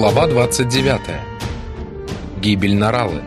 Глава 29. Гибель Наралы.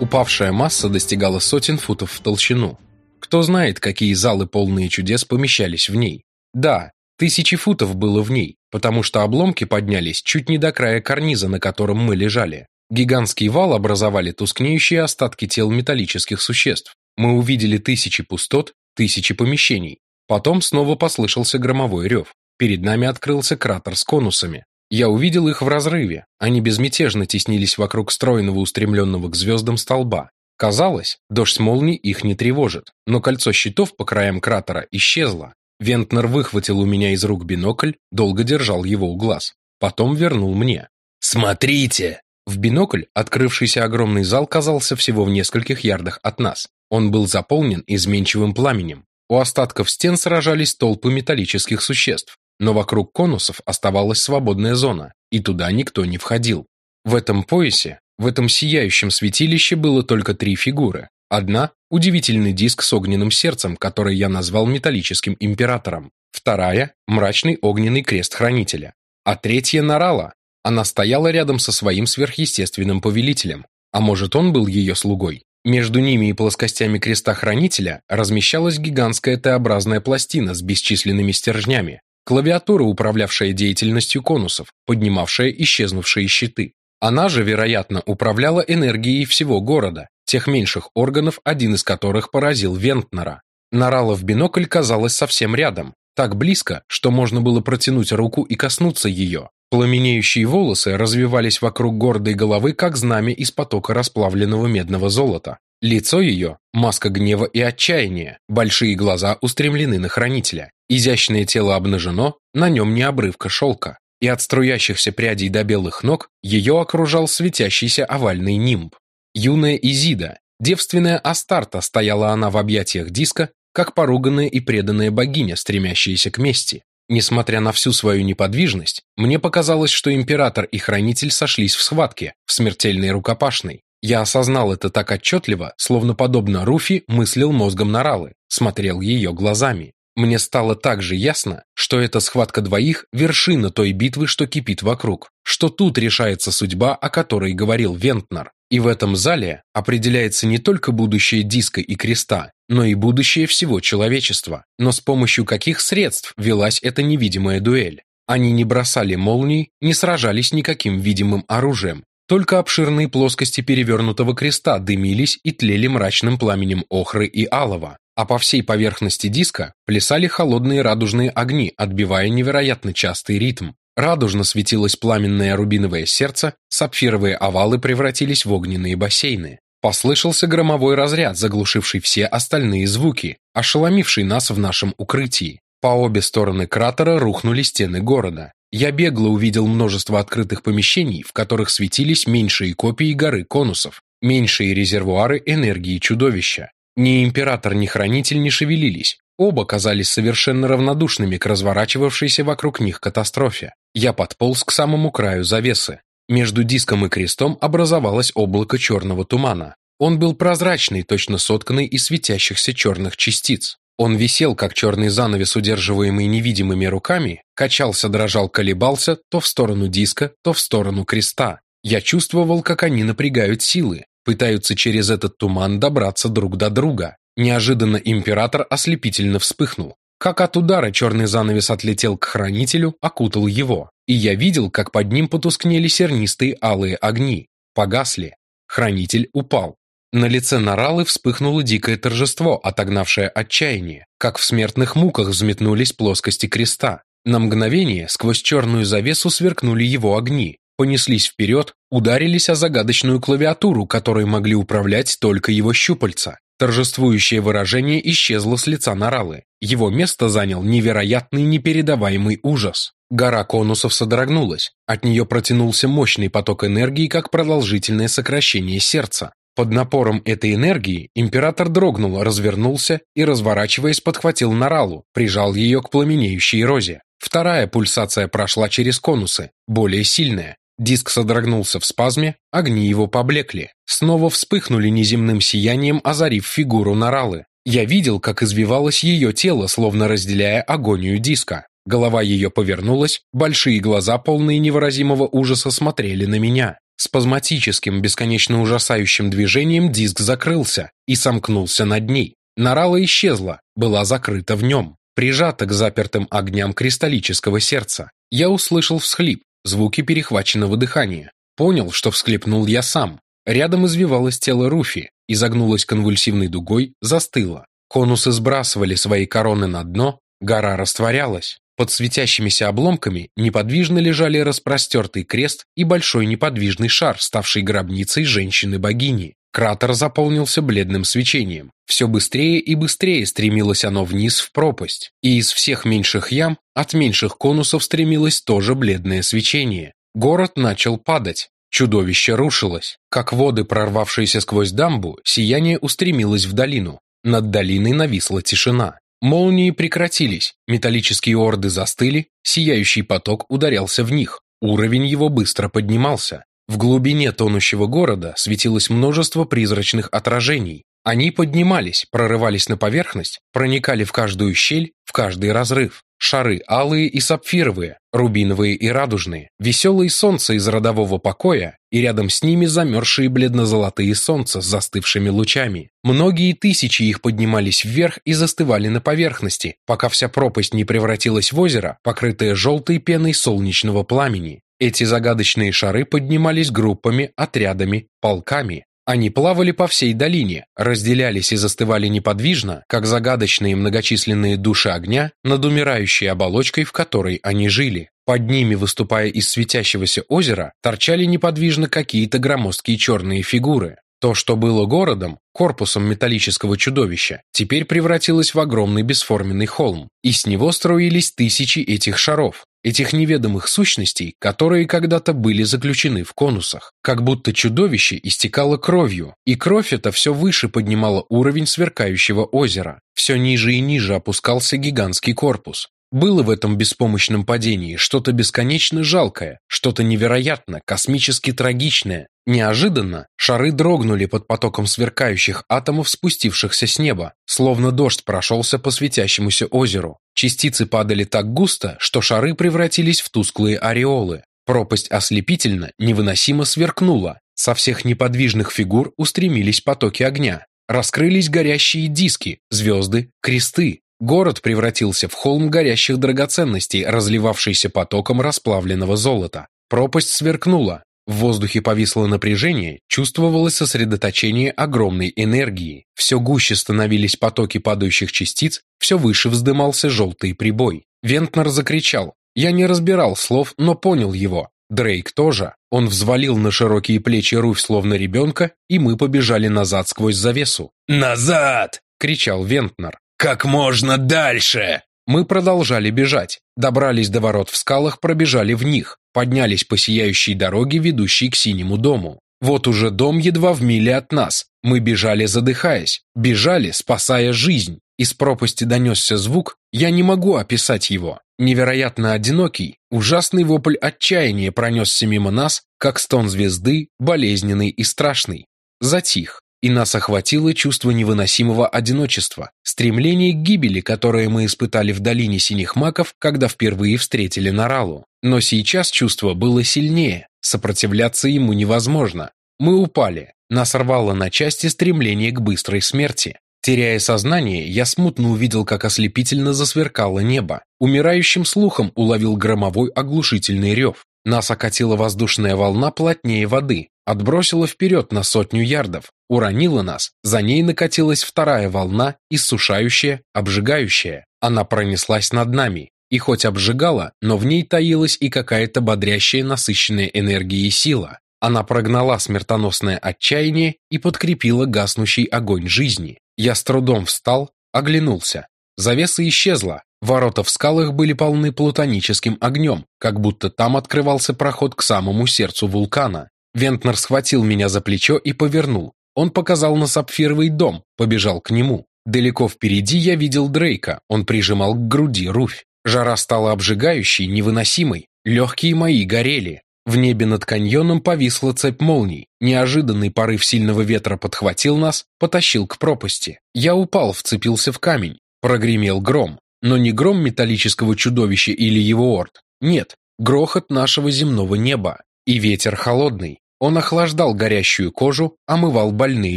Упавшая масса достигала сотен футов в толщину. Кто знает, какие залы полные чудес помещались в ней. Да, тысячи футов было в ней, потому что обломки поднялись чуть не до края карниза, на котором мы лежали. Гигантский вал образовали тускнеющие остатки тел металлических существ. Мы увидели тысячи пустот, тысячи помещений. Потом снова послышался громовой рев. Перед нами открылся кратер с конусами. Я увидел их в разрыве. Они безмятежно теснились вокруг стройного устремленного к звездам столба. Казалось, дождь молний их не тревожит, но кольцо щитов по краям кратера исчезло. Вентнер выхватил у меня из рук бинокль, долго держал его у глаз. Потом вернул мне. «Смотрите!» В бинокль открывшийся огромный зал казался всего в нескольких ярдах от нас. Он был заполнен изменчивым пламенем. У остатков стен сражались толпы металлических существ но вокруг конусов оставалась свободная зона, и туда никто не входил. В этом поясе, в этом сияющем святилище было только три фигуры. Одна – удивительный диск с огненным сердцем, который я назвал металлическим императором. Вторая – мрачный огненный крест хранителя. А третья – Нарала. Она стояла рядом со своим сверхъестественным повелителем. А может, он был ее слугой? Между ними и плоскостями креста хранителя размещалась гигантская Т-образная пластина с бесчисленными стержнями, Клавиатура, управлявшая деятельностью конусов, поднимавшая исчезнувшие щиты. Она же, вероятно, управляла энергией всего города, тех меньших органов, один из которых поразил Вентнера. Нарала в бинокль казалась совсем рядом, так близко, что можно было протянуть руку и коснуться ее. Пламенеющие волосы развивались вокруг гордой головы, как знамя из потока расплавленного медного золота. Лицо ее – маска гнева и отчаяния, большие глаза устремлены на хранителя. Изящное тело обнажено, на нем не обрывка шелка. И от струящихся прядей до белых ног ее окружал светящийся овальный нимб. Юная Изида, девственная Астарта, стояла она в объятиях диска, как поруганная и преданная богиня, стремящаяся к мести. Несмотря на всю свою неподвижность, мне показалось, что император и хранитель сошлись в схватке, в смертельной рукопашной. Я осознал это так отчетливо, словно подобно Руфи мыслил мозгом Наралы, смотрел ее глазами. Мне стало также ясно, что эта схватка двоих – вершина той битвы, что кипит вокруг, что тут решается судьба, о которой говорил Вентнер. И в этом зале определяется не только будущее диска и креста, но и будущее всего человечества. Но с помощью каких средств велась эта невидимая дуэль? Они не бросали молний, не сражались никаким видимым оружием, только обширные плоскости перевернутого креста дымились и тлели мрачным пламенем охры и алова, а по всей поверхности диска плясали холодные радужные огни, отбивая невероятно частый ритм. Радужно светилось пламенное рубиновое сердце, сапфировые овалы превратились в огненные бассейны. Послышался громовой разряд, заглушивший все остальные звуки, ошеломивший нас в нашем укрытии. По обе стороны кратера рухнули стены города. Я бегло увидел множество открытых помещений, в которых светились меньшие копии горы конусов, меньшие резервуары энергии чудовища. Ни император, ни хранитель не шевелились. Оба казались совершенно равнодушными к разворачивавшейся вокруг них катастрофе. Я подполз к самому краю завесы. Между диском и крестом образовалось облако черного тумана. Он был прозрачный, точно сотканный из светящихся черных частиц. Он висел, как черный занавес, удерживаемый невидимыми руками, качался, дрожал, колебался то в сторону диска, то в сторону креста. Я чувствовал, как они напрягают силы, пытаются через этот туман добраться друг до друга. Неожиданно император ослепительно вспыхнул. Как от удара черный занавес отлетел к хранителю, окутал его. И я видел, как под ним потускнели сернистые алые огни. Погасли. Хранитель упал. На лице Наралы вспыхнуло дикое торжество, отогнавшее отчаяние, как в смертных муках взметнулись плоскости креста. На мгновение сквозь черную завесу сверкнули его огни, понеслись вперед, ударились о загадочную клавиатуру, которой могли управлять только его щупальца. Торжествующее выражение исчезло с лица Наралы. Его место занял невероятный непередаваемый ужас. Гора конусов содрогнулась. От нее протянулся мощный поток энергии, как продолжительное сокращение сердца. Под напором этой энергии император дрогнул, развернулся и, разворачиваясь, подхватил Наралу, прижал ее к пламенеющей розе. Вторая пульсация прошла через конусы, более сильная. Диск содрогнулся в спазме, огни его поблекли. Снова вспыхнули неземным сиянием, озарив фигуру Наралы. Я видел, как извивалось ее тело, словно разделяя агонию диска. Голова ее повернулась, большие глаза, полные невыразимого ужаса, смотрели на меня. Спазматическим, бесконечно ужасающим движением диск закрылся и сомкнулся над ней. Нарала исчезла, была закрыта в нем, прижата к запертым огням кристаллического сердца. Я услышал всхлип, звуки перехваченного дыхания. Понял, что всхлипнул я сам. Рядом извивалось тело Руфи, изогнулось конвульсивной дугой, застыло. Конусы сбрасывали свои короны на дно, гора растворялась. Под светящимися обломками неподвижно лежали распростертый крест и большой неподвижный шар, ставший гробницей женщины-богини. Кратер заполнился бледным свечением. Все быстрее и быстрее стремилось оно вниз в пропасть. И из всех меньших ям, от меньших конусов стремилось тоже бледное свечение. Город начал падать. Чудовище рушилось. Как воды, прорвавшиеся сквозь дамбу, сияние устремилось в долину. Над долиной нависла тишина. Молнии прекратились, металлические орды застыли, сияющий поток ударялся в них, уровень его быстро поднимался. В глубине тонущего города светилось множество призрачных отражений. Они поднимались, прорывались на поверхность, проникали в каждую щель, в каждый разрыв. Шары алые и сапфировые, рубиновые и радужные, веселые солнца из родового покоя и рядом с ними замерзшие бледно-золотые солнца с застывшими лучами. Многие тысячи их поднимались вверх и застывали на поверхности, пока вся пропасть не превратилась в озеро, покрытое желтой пеной солнечного пламени. Эти загадочные шары поднимались группами, отрядами, полками, они плавали по всей долине, разделялись и застывали неподвижно, как загадочные многочисленные души огня над умирающей оболочкой, в которой они жили. Под ними, выступая из светящегося озера, торчали неподвижно какие-то громоздкие черные фигуры. То, что было городом, корпусом металлического чудовища, теперь превратилось в огромный бесформенный холм, и с него строились тысячи этих шаров, этих неведомых сущностей, которые когда-то были заключены в конусах. Как будто чудовище истекало кровью, и кровь эта все выше поднимала уровень сверкающего озера. Все ниже и ниже опускался гигантский корпус. Было в этом беспомощном падении что-то бесконечно жалкое, что-то невероятно, космически трагичное. Неожиданно шары дрогнули под потоком сверкающих атомов, спустившихся с неба, словно дождь прошелся по светящемуся озеру. Частицы падали так густо, что шары превратились в тусклые ореолы. Пропасть ослепительно, невыносимо сверкнула. Со всех неподвижных фигур устремились потоки огня. Раскрылись горящие диски, звезды, кресты, Город превратился в холм горящих драгоценностей, разливавшийся потоком расплавленного золота. Пропасть сверкнула. В воздухе повисло напряжение, чувствовалось сосредоточение огромной энергии. Все гуще становились потоки падающих частиц, все выше вздымался желтый прибой. Вентнер закричал. Я не разбирал слов, но понял его. Дрейк тоже. Он взвалил на широкие плечи Руфь словно ребенка, и мы побежали назад сквозь завесу. «Назад!» — кричал Вентнер. «Как можно дальше!» Мы продолжали бежать, добрались до ворот в скалах, пробежали в них, поднялись по сияющей дороге, ведущей к синему дому. Вот уже дом едва в миле от нас. Мы бежали, задыхаясь, бежали, спасая жизнь. Из пропасти донесся звук, я не могу описать его. Невероятно одинокий, ужасный вопль отчаяния пронесся мимо нас, как стон звезды, болезненный и страшный. Затих и нас охватило чувство невыносимого одиночества, стремление к гибели, которое мы испытали в долине синих маков, когда впервые встретили Наралу. Но сейчас чувство было сильнее, сопротивляться ему невозможно. Мы упали, нас рвало на части стремление к быстрой смерти. Теряя сознание, я смутно увидел, как ослепительно засверкало небо. Умирающим слухом уловил громовой оглушительный рев. Нас окатила воздушная волна плотнее воды, отбросила вперед на сотню ярдов, уронила нас, за ней накатилась вторая волна, иссушающая, обжигающая. Она пронеслась над нами, и хоть обжигала, но в ней таилась и какая-то бодрящая насыщенная энергией сила. Она прогнала смертоносное отчаяние и подкрепила гаснущий огонь жизни. Я с трудом встал, оглянулся. Завеса исчезла, ворота в скалах были полны плутоническим огнем, как будто там открывался проход к самому сердцу вулкана. Вентнер схватил меня за плечо и повернул. Он показал на сапфировый дом, побежал к нему. Далеко впереди я видел Дрейка, он прижимал к груди Руфь. Жара стала обжигающей, невыносимой. Легкие мои горели. В небе над каньоном повисла цепь молний. Неожиданный порыв сильного ветра подхватил нас, потащил к пропасти. Я упал, вцепился в камень. Прогремел гром. Но не гром металлического чудовища или его орд. Нет, грохот нашего земного неба. И ветер холодный. Он охлаждал горящую кожу, омывал больные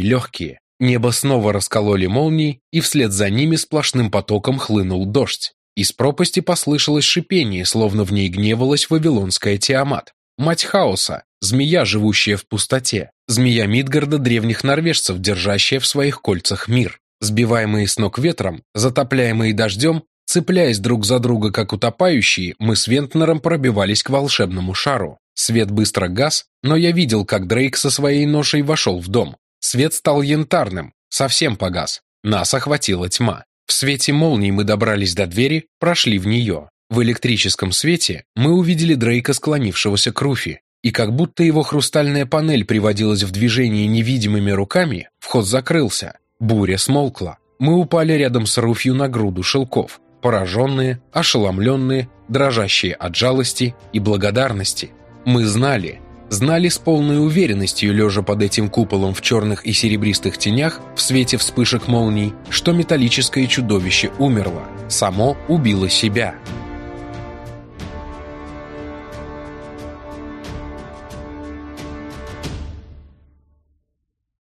легкие. Небо снова раскололи молнии, и вслед за ними сплошным потоком хлынул дождь. Из пропасти послышалось шипение, словно в ней гневалась вавилонская Тиамат. Мать хаоса, змея, живущая в пустоте. Змея Мидгарда древних норвежцев, держащая в своих кольцах мир. Сбиваемые с ног ветром, затопляемые дождем, цепляясь друг за друга как утопающие, мы с Вентнером пробивались к волшебному шару. Свет быстро гас, но я видел, как Дрейк со своей ношей вошел в дом. Свет стал янтарным, совсем погас. Нас охватила тьма. В свете молний мы добрались до двери, прошли в нее. В электрическом свете мы увидели Дрейка, склонившегося к Руфи. И как будто его хрустальная панель приводилась в движение невидимыми руками, вход закрылся. Буря смолкла. Мы упали рядом с Руфью на груду шелков. Пораженные, ошеломленные, дрожащие от жалости и благодарности. Мы знали, знали с полной уверенностью, лежа под этим куполом в черных и серебристых тенях, в свете вспышек молний, что металлическое чудовище умерло, само убило себя.